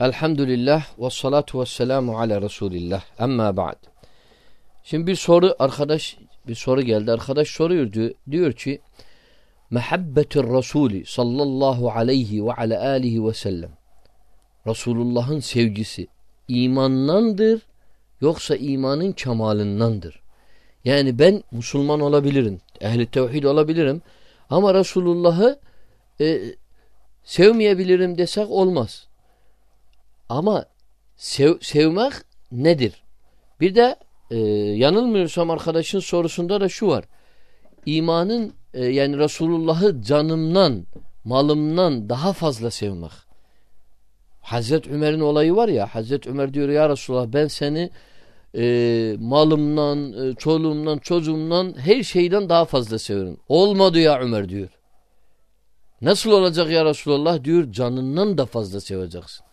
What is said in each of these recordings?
Elhamdülillah ve salatu ve selamu ala Resulillah. Amma ba'd. Şimdi bir soru arkadaş bir soru geldi. Arkadaş soruyor diyor, diyor ki Mehabbetir Resulü sallallahu aleyhi ve ala alihi ve sellem. Resulullah'ın sevgisi imandandır yoksa imanın kemalındandır. Yani ben Müslüman olabilirim. Ehli tevhid olabilirim. Ama Resulullah'ı e, sevmeyebilirim desek olmaz. Ama sev, sevmek nedir? Bir de e, yanılmıyorsam arkadaşın sorusunda da şu var. İmanın e, yani Resulullah'ı canımdan, malımdan daha fazla sevmek. Hazreti Ömer'in olayı var ya Hazreti Ömer diyor ya Resulullah ben seni e, malımdan, e, çoluğumdan, çocuğumdan her şeyden daha fazla severim. Olmadı ya Ömer diyor. Nasıl olacak ya Resulullah diyor canından da fazla seveceksin.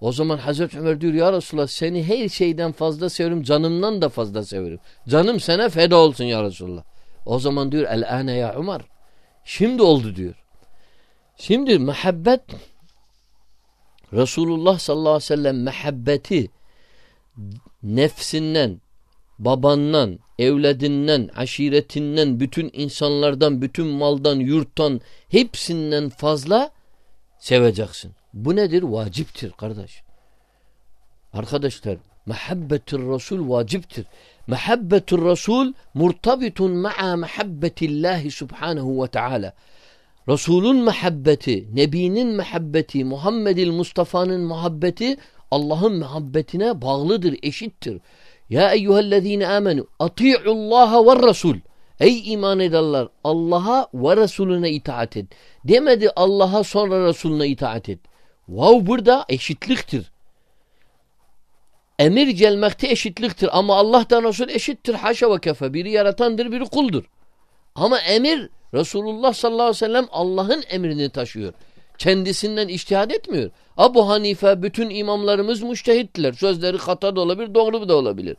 O zaman Hazreti Ömer diyor ya Resulallah seni her şeyden fazla severim canımdan da fazla severim. Canım sana feda olsun ya Resulallah. O zaman diyor el ane ya Ömer. Şimdi oldu diyor. Şimdi mehabbet Resulullah sallallahu aleyhi ve sellem mehabbeti nefsinden, babandan, evladinden, aşiretinden, bütün insanlardan, bütün maldan, yurttan hepsinden fazla seveceksin. Bu nedir? Vaciptir kardeş. Arkadaşlar mehabbetir Resul vaciptir. Mehabbetir Resul murtabitun ma'a mehabbetillahi subhanahu ve teala. Resulün mehabbeti, Nebinin mehabbeti, Muhammedil Mustafa'nın muhabbeti Allah'ın muhabbetine bağlıdır, eşittir. Ya eyyühellezine amenu ati'ullaha ve Resul. Ey iman edenler Allah'a ve Resulüne itaat et. Demedi Allah'a sonra Resulüne itaat et. Vav burada eşitliktir. Emir gelmekte eşitliktir ama Allah'tan Resul eşittir. Haşa ve kefe. Biri yaratandır, biri kuldur. Ama emir Resulullah sallallahu aleyhi ve sellem Allah'ın emrini taşıyor. Kendisinden iştihad etmiyor. Abu Hanife bütün imamlarımız müştehittiler. Sözleri hata da olabilir, doğru da olabilir.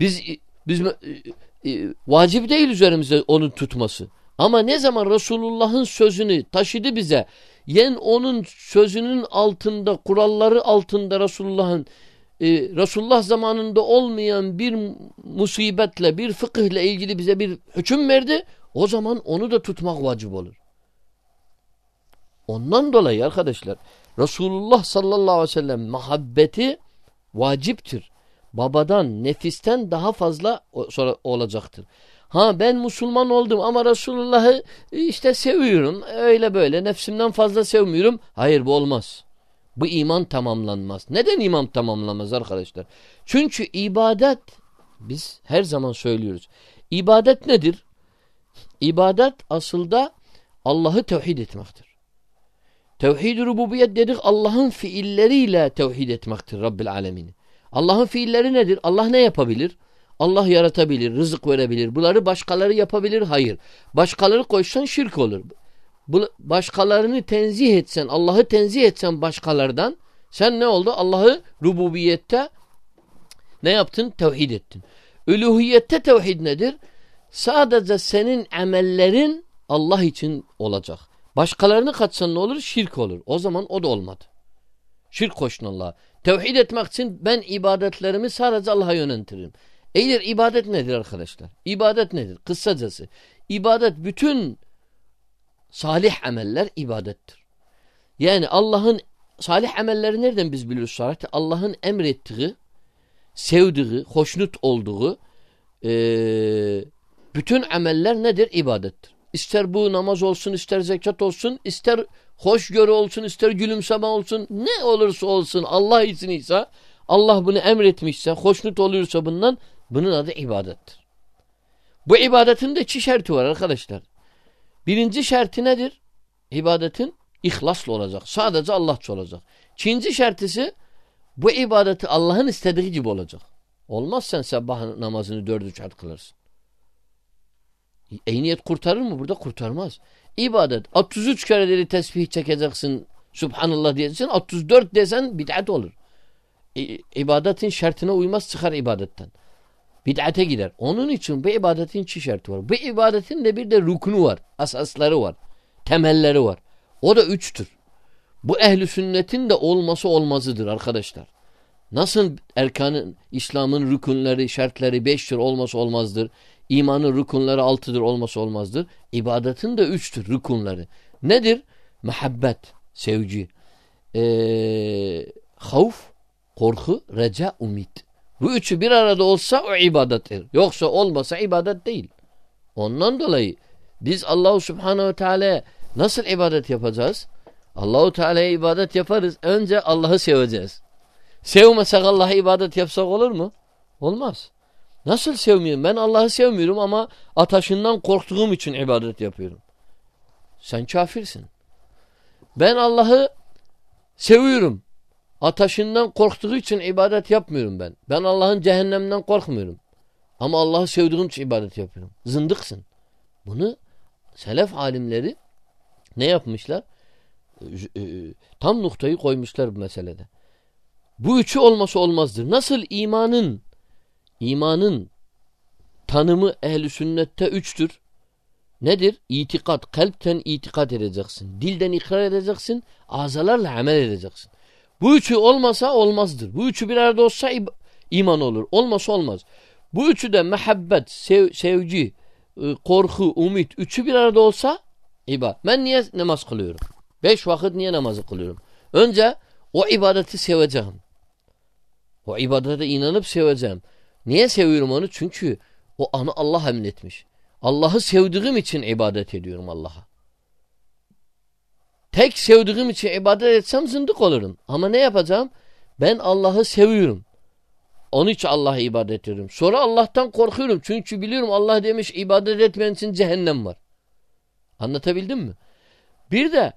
Biz biz e, e, vacip değil üzerimize onun tutması. Ama ne zaman Resulullah'ın sözünü taşıdı bize, yen onun sözünün altında, kuralları altında Resulullah'ın e, Resulullah zamanında olmayan bir musibetle, bir fıkıhla ilgili bize bir hüküm verdi. O zaman onu da tutmak vacip olur. Ondan dolayı arkadaşlar Resulullah sallallahu aleyhi ve sellem muhabbeti vaciptir. Babadan, nefisten daha fazla sonra olacaktır. Ha ben Müslüman oldum ama Resulullah'ı işte seviyorum. Öyle böyle nefsimden fazla sevmiyorum. Hayır bu olmaz. Bu iman tamamlanmaz. Neden iman tamamlanmaz arkadaşlar? Çünkü ibadet biz her zaman söylüyoruz. İbadet nedir? İbadet aslında Allah'ı tevhid etmektir. Tevhid-i rububiyet dedik Allah'ın fiilleriyle tevhid etmektir Rabbil alemini. Allah'ın fiilleri nedir? Allah ne yapabilir? Allah yaratabilir, rızık verebilir. Bunları başkaları yapabilir? Hayır. Başkaları koysan şirk olur. Başkalarını tenzih etsen, Allah'ı tenzih etsen başkalardan sen ne oldu? Allah'ı rububiyette ne yaptın? Tevhid ettin. Üluhiyette tevhid nedir? Sadece senin emellerin Allah için olacak. Başkalarını katsan ne olur? Şirk olur. O zaman o da olmadı. Şirk koşun Allah'a. Tevhid etmek için ben ibadetlerimi sadece Allah'a yöneltirim. Eğer ibadet nedir arkadaşlar? İbadet nedir? Kısacası. İbadet bütün salih ameller ibadettir. Yani Allah'ın salih amelleri nereden biz biliyoruz salih? Allah'ın emrettiği, sevdiği, hoşnut olduğu e, bütün ameller nedir? İbadettir. İster bu namaz olsun, ister zekat olsun, ister hoşgörü olsun, ister gülümseme olsun, ne olursa olsun Allah için ise, Allah bunu emretmişse, hoşnut oluyorsa bundan, bunun adı ibadettir. Bu ibadetin de iki şerti var arkadaşlar. Birinci şerti nedir? İbadetin ihlaslı olacak. Sadece Allah olacak. İkinci şertisi bu ibadeti Allah'ın istediği gibi olacak. Olmaz sen sabah namazını dört üç kılarsın. Eyniyet kurtarır mı? Burada kurtarmaz. İbadet. 33 kere dedi tesbih çekeceksin. Subhanallah diyeceksin. 34 desen bid'at olur. İbadetin şartına uymaz çıkar ibadetten. Bid'ate gider. Onun için bu ibadetin iki şartı var. Bu ibadetin de bir de ruknu var. Asasları var. Temelleri var. O da üçtür. Bu ehli sünnetin de olması olmazıdır arkadaşlar. Nasıl erkanın, İslam'ın rükunları, şartları beştir olması olmazdır. İmanın rükunları altıdır olması olmazdır. İbadetin de üçtür rükunları. Nedir? Muhabbet, sevgi, ee, havf, korku, reca, umit. Bu üçü bir arada olsa o ibadettir. Yoksa olmasa ibadet değil. Ondan dolayı biz Allahu Subhanahu Teala nasıl ibadet yapacağız? Allahu Teala'ya ibadet yaparız. Önce Allah'ı seveceğiz. Sevmesek Allah'a ibadet yapsak olur mu? Olmaz. Nasıl sevmiyorum? Ben Allah'ı sevmiyorum ama ataşından korktuğum için ibadet yapıyorum. Sen kafirsin. Ben Allah'ı seviyorum. Ataşından korktuğu için ibadet yapmıyorum ben. Ben Allah'ın cehennemden korkmuyorum. Ama Allah'ı sevdiğim için ibadet yapıyorum. Zındıksın. Bunu selef alimleri ne yapmışlar? E, tam noktayı koymuşlar bu meselede. Bu üçü olması olmazdır. Nasıl imanın imanın tanımı ehli sünnette üçtür. Nedir? İtikat. Kalpten itikat edeceksin. Dilden ikrar edeceksin. Azalarla amel edeceksin. Bu üçü olmasa olmazdır. Bu üçü bir arada olsa iman olur. Olmasa olmaz. Bu üçü de mehabbet, sev, sevgi, e, korku, umut üçü bir arada olsa ibadet. Ben niye namaz kılıyorum? Beş vakit niye namazı kılıyorum? Önce o ibadeti seveceğim. O ibadete inanıp seveceğim. Niye seviyorum onu? Çünkü o anı Allah emretmiş. Allah'ı sevdiğim için ibadet ediyorum Allah'a. Tek sevdiğim için ibadet etsem zındık olurum. Ama ne yapacağım? Ben Allah'ı seviyorum. Onun için Allah'a ibadet ediyorum. Sonra Allah'tan korkuyorum. Çünkü biliyorum Allah demiş ibadet etmeyen için cehennem var. Anlatabildim mi? Bir de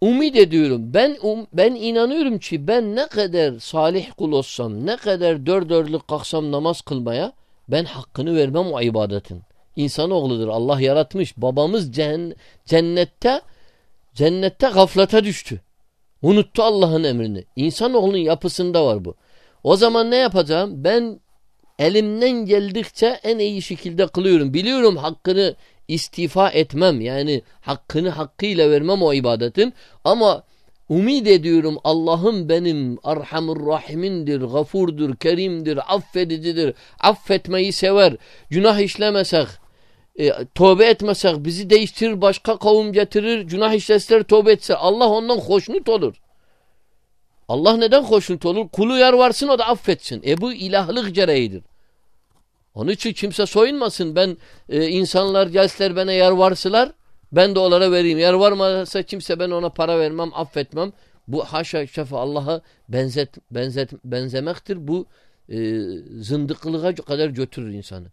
umid ediyorum. Ben um, ben inanıyorum ki ben ne kadar salih kul olsam, ne kadar dört dörtlük kalksam namaz kılmaya ben hakkını vermem o ibadetin. İnsanoğludur. Allah yaratmış. Babamız cennette cennette gaflata düştü. Unuttu Allah'ın emrini. İnsanoğlunun yapısında var bu. O zaman ne yapacağım? Ben elimden geldikçe en iyi şekilde kılıyorum. Biliyorum hakkını istifa etmem. Yani hakkını hakkıyla vermem o ibadetin. Ama umid ediyorum Allah'ım benim Arhamur Rahim'indir, gafurdur, kerimdir, affedicidir. Affetmeyi sever. Günah işlemesek, e, tövbe etmesek bizi değiştirir, başka kavim getirir. Günah işleseler tövbe etse Allah ondan hoşnut olur. Allah neden hoşnut olur? Kulu yar varsın o da affetsin. E bu ilahlık gereğidir. Onun için kimse soyunmasın. Ben e, insanlar gelseler bana yar varsılar ben de onlara vereyim. Yar varmasa kimse ben ona para vermem, affetmem. Bu haşa şefa Allah'a benzet, benzet, benzemektir. Bu e, zındıklığa kadar götürür insanı.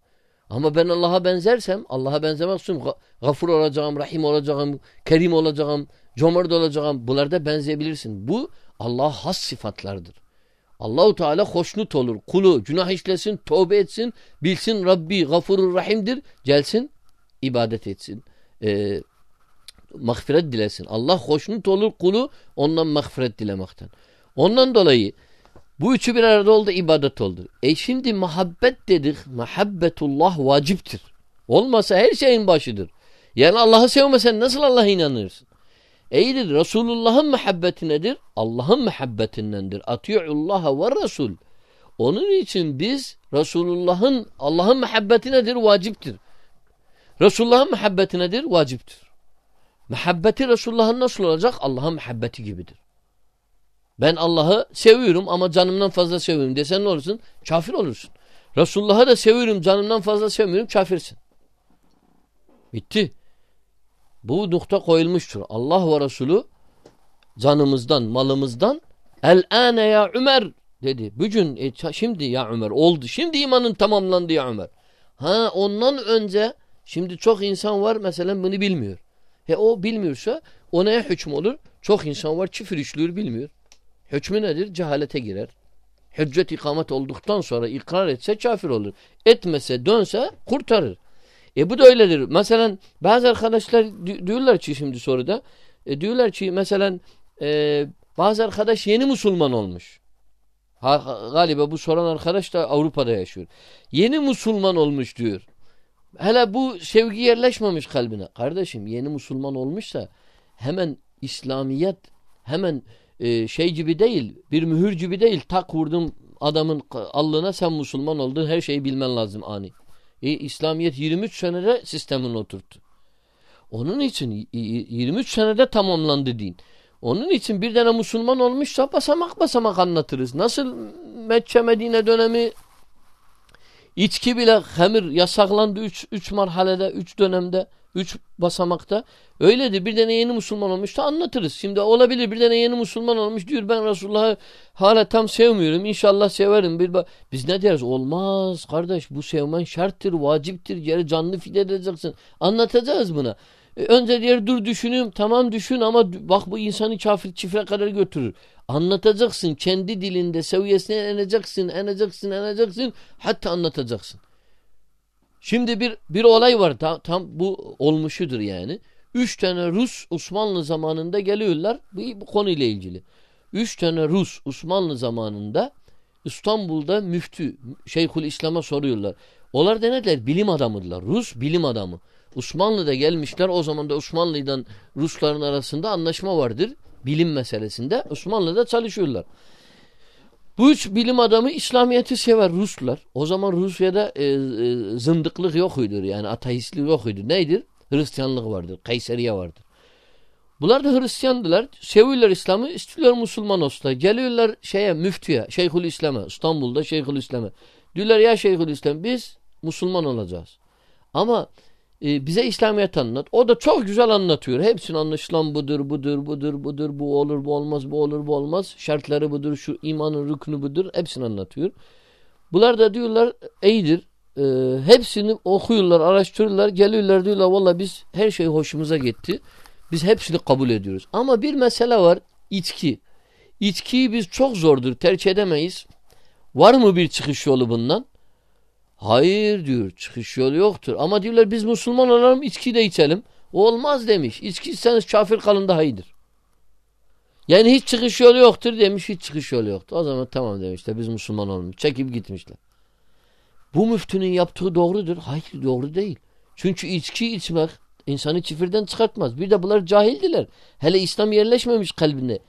Ama ben Allah'a benzersem, Allah'a benzemek için gafur olacağım, rahim olacağım, kerim olacağım, cömert olacağım. Bunlarda benzeyebilirsin. Bu Allah has sıfatlardır. Allahu Teala hoşnut olur. Kulu günah işlesin, tövbe etsin, bilsin Rabbi gafurur rahimdir. Gelsin, ibadet etsin. Ee, mağfiret dilesin. Allah hoşnut olur kulu ondan mağfiret dilemekten. Ondan dolayı bu üçü bir arada oldu ibadet oldu. E şimdi muhabbet dedik. Muhabbetullah vaciptir. Olmasa her şeyin başıdır. Yani Allah'ı sevmesen nasıl Allah'a inanırsın? İyidir. Resulullah'ın muhabbeti nedir? Allah'ın muhabbetindendir. Ati'ullaha ve Resul. Onun için biz Resulullah'ın Allah'ın muhabbeti nedir? Vaciptir. Resulullah'ın muhabbeti nedir? Vaciptir. Muhabbeti Resulullah'ın nasıl olacak? Allah'ın muhabbeti gibidir. Ben Allah'ı seviyorum ama canımdan fazla seviyorum desen ne olursun? Kafir olursun. Resulullah'ı da seviyorum canımdan fazla sevmiyorum kafirsin. Bitti. Bu nokta koyulmuştur. Allah ve Resulü canımızdan, malımızdan el ane ya Ömer dedi. Bugün e, şimdi ya Ömer oldu. Şimdi imanın tamamlandı ya Ömer. Ha ondan önce şimdi çok insan var mesela bunu bilmiyor. He o bilmiyorsa o neye hüküm olur? Çok insan var çifir işliyor bilmiyor. Hükmü nedir? Cehalete girer. Hüccet ikamet olduktan sonra ikrar etse kafir olur. Etmese dönse kurtarır. E bu da öyledir. Mesela bazı arkadaşlar diyorlar ki şimdi soruda e, diyorlar ki mesela e, bazı arkadaş yeni Müslüman olmuş. Ha, galiba bu soran arkadaş da Avrupa'da yaşıyor. Yeni Müslüman olmuş diyor. Hele bu sevgi yerleşmemiş kalbine. Kardeşim yeni Müslüman olmuşsa hemen İslamiyet Hemen e, şey gibi değil, bir mühür gibi değil. Tak vurdum adamın allığına sen Müslüman oldun. Her şeyi bilmen lazım ani. E, İslamiyet 23 senede sistemini oturttu. Onun için 23 senede tamamlandı din. Onun için bir tane Müslüman olmuşsa basamak basamak anlatırız. Nasıl Mekke Medine dönemi içki bile hamir yasaklandı 3 3 marhalede, 3 dönemde, 3 basamakta. Öyledir. Bir tane yeni Müslüman olmuşsa anlatırız. Şimdi olabilir bir tane yeni Müslüman olmuş diyor ben Resulullah'ı hala tam sevmiyorum. İnşallah severim. Bir Biz ne deriz? Olmaz kardeş bu sevmen şarttır, vaciptir. Yeri canlı fide edeceksin. Anlatacağız buna. E, önce diğer dur düşünüyorum. Tamam düşün ama bak bu insanı kafir çifre kadar götürür. Anlatacaksın. Kendi dilinde seviyesine eneceksin, eneceksin, eneceksin. Hatta anlatacaksın. Şimdi bir bir olay var. Tam, tam bu olmuşudur yani. Üç tane Rus Osmanlı zamanında geliyorlar. Bu, bu konuyla ilgili. Üç tane Rus Osmanlı zamanında İstanbul'da müftü Şeyhül İslam'a soruyorlar. Onlar da neler? Bilim adamıdırlar. Rus bilim adamı. Osmanlı'da gelmişler. O zaman da Osmanlı'dan Rusların arasında anlaşma vardır. Bilim meselesinde. Osmanlı'da çalışıyorlar. Bu üç bilim adamı İslamiyet'i sever Ruslar. O zaman Rusya'da e, e, zındıklık yokuydur. Yani ateistlik yokuydur. Neydir? Hristiyanlık vardır. Kayseriye vardır. Bunlar da Hristiyandılar. Seviyorlar İslam'ı. istiyorlar Müslüman olsunlar. Geliyorlar şeye müftüye. Şeyhül İslam'a. İstanbul'da Şeyhül İslam'a. Diyorlar ya Şeyhül İslam biz Müslüman olacağız. Ama e, bize İslamiyet anlat. O da çok güzel anlatıyor. Hepsini anlaşılan budur, budur, budur, budur, bu olur, bu olmaz, bu olur, bu olmaz. Şartları budur, şu imanın rüknü budur. Hepsini anlatıyor. Bunlar da diyorlar iyidir. E, hepsini okuyorlar, araştırıyorlar, geliyorlar diyorlar valla biz her şey hoşumuza gitti. Biz hepsini kabul ediyoruz. Ama bir mesele var içki. İçkiyi biz çok zordur tercih edemeyiz. Var mı bir çıkış yolu bundan? Hayır diyor çıkış yolu yoktur. Ama diyorlar biz Müslüman olalım içki de içelim. Olmaz demiş. İçki içseniz kafir kalın daha iyidir. Yani hiç çıkış yolu yoktur demiş hiç çıkış yolu yoktur. O zaman tamam demişler biz Müslüman olalım. Çekip gitmişler. Bu müftünün yaptığı doğrudur. Hayır doğru değil. Çünkü içki içmek insanı çifirden çıkartmaz. Bir de bunlar cahildiler. Hele İslam yerleşmemiş kalbinde.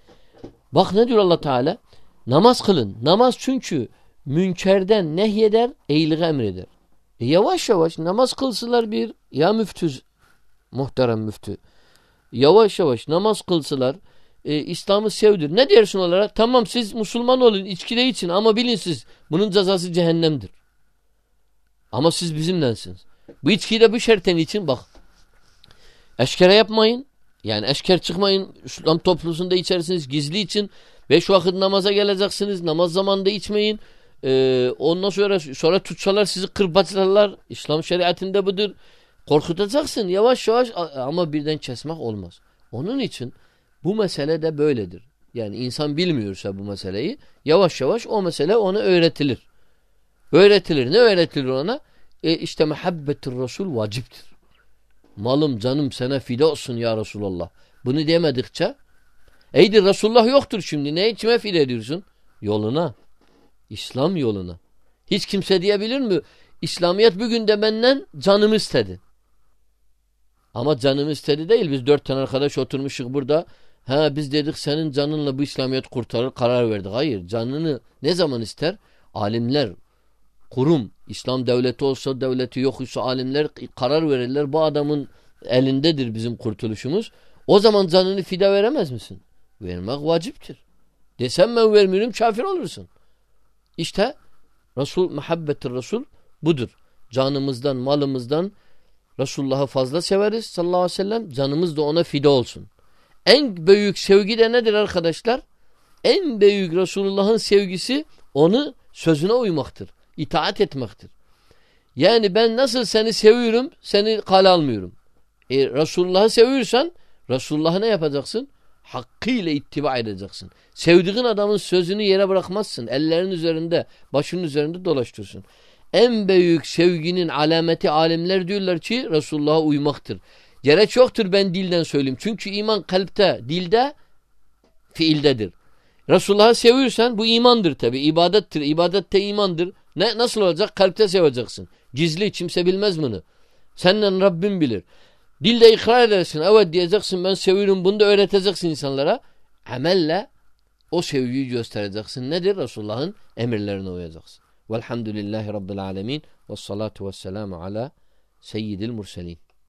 Bak ne diyor Allah Teala? Namaz kılın. Namaz çünkü münkerden nehyeder, iyiliği emreder. E yavaş yavaş namaz kılsılar bir, ya müftüz, muhterem müftü. Yavaş yavaş namaz kılsılar, e, İslam'ı sevdir. Ne dersin onlara? Tamam siz Müslüman olun, içkide için ama bilin siz, bunun cezası cehennemdir. Ama siz bizimlensiniz. Bu içkiyi de bu şerten için bak. Eşkere yapmayın. Yani eşker çıkmayın. İslam toplumunda içerisiniz. Gizli için. Beş vakit namaza geleceksiniz. Namaz zamanında içmeyin. Ee, ondan sonra sonra tutsalar sizi kırbaçlarlar. İslam şeriatinde budur. Korkutacaksın yavaş yavaş ama birden kesmek olmaz. Onun için bu mesele de böyledir. Yani insan bilmiyorsa bu meseleyi yavaş yavaş o mesele ona öğretilir. Öğretilir. Ne öğretilir ona? E işte muhabbettir Resul vaciptir. Malım canım sana fide olsun ya Resulallah. Bunu demedikçe eydir Resulullah yoktur şimdi. Ne içime fide ediyorsun? Yoluna. İslam yoluna. Hiç kimse diyebilir mi? İslamiyet bugün de benden canımı istedi. Ama canımı istedi değil. Biz dört tane arkadaş oturmuşuk burada. Ha biz dedik senin canınla bu İslamiyet kurtarır karar verdik. Hayır canını ne zaman ister? Alimler, kurum, İslam devleti olsa devleti yoksa alimler karar verirler. Bu adamın elindedir bizim kurtuluşumuz. O zaman canını fide veremez misin? Vermek vaciptir. Desem ben vermiyorum kafir olursun. İşte Resul, muhabbettir Resul budur. Canımızdan, malımızdan Resulullah'ı fazla severiz sallallahu aleyhi ve sellem. Canımız da ona fide olsun. En büyük sevgi de nedir arkadaşlar? En büyük Resulullah'ın sevgisi onu sözüne uymaktır. İtaat etmektir. Yani ben nasıl seni seviyorum, seni kale almıyorum. E, Resulullah'ı seviyorsan Resulullah'ı ne yapacaksın? Hakkıyla ittiba edeceksin. Sevdiğin adamın sözünü yere bırakmazsın. Ellerin üzerinde, başının üzerinde dolaştırsın. En büyük sevginin alameti alimler diyorlar ki Resulullah'a uymaktır. Gerek yoktur ben dilden söyleyeyim. Çünkü iman kalpte, dilde, fiildedir. Resulullah'ı seviyorsan bu imandır tabi. ibadettir. İbadette imandır. Ne, nasıl olacak? Kalpte seveceksin. Gizli kimse bilmez bunu. Senden Rabbim bilir. Dilde ikrar edersin. Evet diyeceksin ben seviyorum. Bunu da öğreteceksin insanlara. amelle o sevgiyi göstereceksin. Nedir? Resulullah'ın emirlerine uyacaksın. Velhamdülillahi Rabbil alemin. Ve salatu ve selamu ala seyyidil murselin.